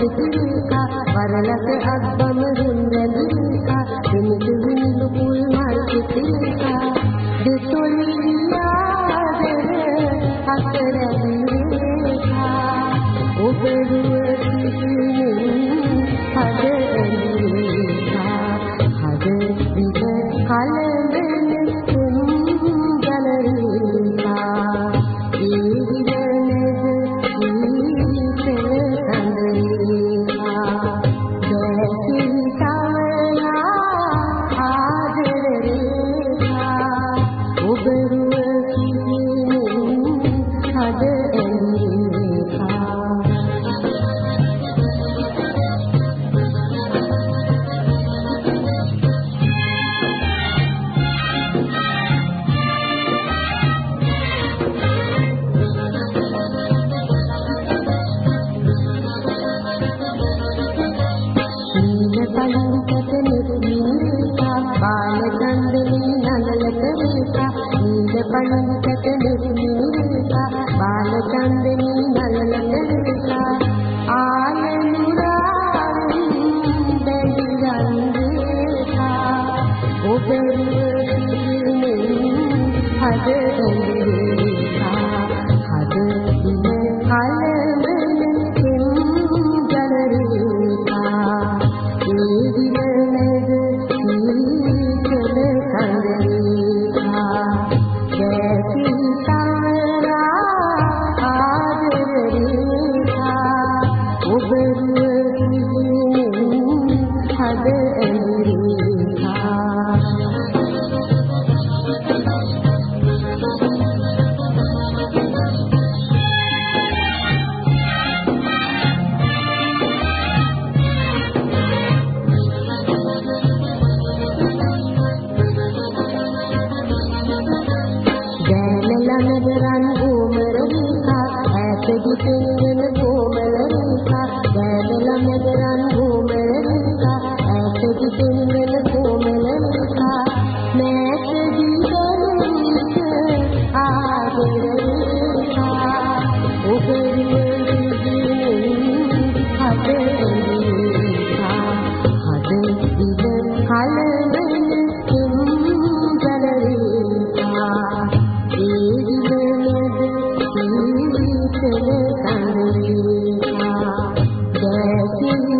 किसी का पर लग Akbar I don't Thank you. ಬಹುತೇ I'm